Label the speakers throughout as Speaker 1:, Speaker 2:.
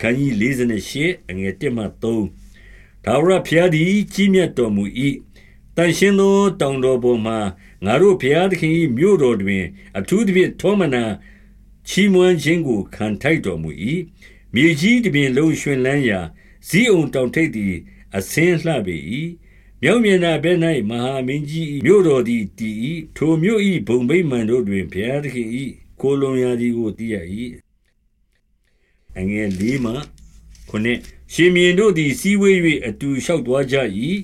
Speaker 1: ခန်းကြီး48အငယ်1မှ3ဒါဝရဖျားသည်ကြီးမြတ်တော်မူ၏တန်ရှင်းသောတောင်တော်ပေါ်မှာငါတို့ဘုရားသခင်၏မြို့တော်တွင် အထူးသဖြင့်ထောမနာချီးမွမ်းခြင်းကိုခံထိုက်တော်မူ၏မြေကြီးတပြင်လုံးရွှင်လန်းရာဇီးအောင်တောင်ထိပ်သည် အစင်းလှပေ၏မြောက်မျက်နှာဘက်၌မဟာမင်းကြီးမြို့တော်သည်တည်၏ထိုမြို့၏ဘုံဗိမာန်တို့တွင်ဘုရားသခင်၏ကိုလွန်ရာသည်ကိုသိရ၏ အငယ်၄မှခုနှစ်ရှင်မြင်းတို့သည်စီဝေး၍အတူလျှောက်သွားကြ၏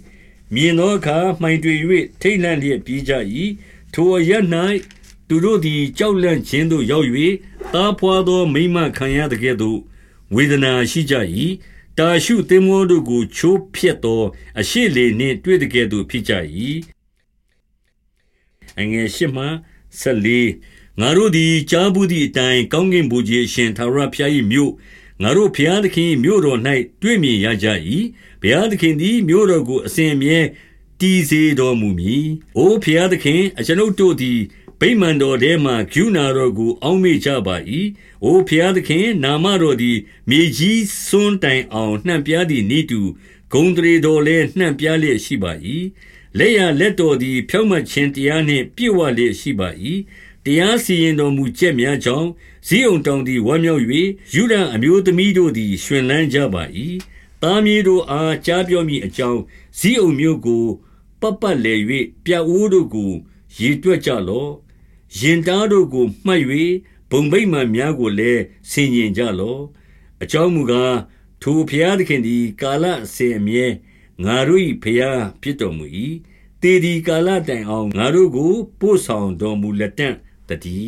Speaker 1: မြင်သောအခါမှိုင်တွေ၍ထိတ်လန့်လျက်ပြေးကြ၏ထိုအရ၌သူတို့သည်ကြောက်လန့်ခြင်းသို့ရောက်၍သားဖွာသောမိမခံရတဲ့ကဲ့သို့ဝေဒနာရှိကြ၏တာရှုသင်္ဘောတို့ကိုချိုးဖျက်သောအရှိလေနှင့်တွေ့တဲ့ကဲ့သို့ဖြစ်ကြ၏အငယ်ရှိမှဆက်လီ ငါတို့သည် ကြားဘူးသည့်အတိုင်း ကောင်းကင်ဘုရားအရှင်သာရဖျား၏မြို့ ငါတို့ဘုရားသခင် မြို့တော်၌တွေ့မြင်ရကြ၏ဘုရားသခင်သည် မြို့တော်ကို အစဉ်အမြဲ တည်စေတော်မူမည်။အိုဘုရားသခင် အကျွန်ုပ်တို့သည် ဗိမာန်တော်ထဲမှကရုဏာတော်ကို အောက်မေ့ကြပါ၏။အိုဘုရားသခင် နာမတော်သည် မြေကြီးစွန်းတိုင်အောင် နှံ့ပြားသည်နိတူ ဂုံတရေတော်လည်း နှံ့ပြားလျက်ရှိပါ၏။လက်ရလက်တော်သည် ဖြောင့်မတ်ခြင်းတရားနှင့် ပြည့်ဝလျက်ရှိပါ၏။ တရားစီရင်တော်မူချက်များကြောင့်ဇီးုံတောင်သည်ဝမ်းမြောက်၍ယူဒအမျိုးသမီးတို့သည်ရွှင်လန်းကြပါ၏။သားမြေးတို့အားကြားပြောမိအကြောင်းဇီးုံမျိုးကိုပတ်ပတ်လည်၍ပြအိုးတို့ကိုရေတွက်ကြလော့ရင်တားတို့ကိုမှတ်၍ဘုံဗိမာန်များကိုလည်းဆင်ញင်ကြလော့အကြောင်းမူကားထိုဘုရားသခင်သည်ကာလအစဉ်အမြဲငါတို့၏ဘုရားဖြစ်တော်မူ၏တေဒီကာလတိုင်အောင်ငါတို့ကိုပို့ဆောင်တော်မူလက်တံ့ တတိ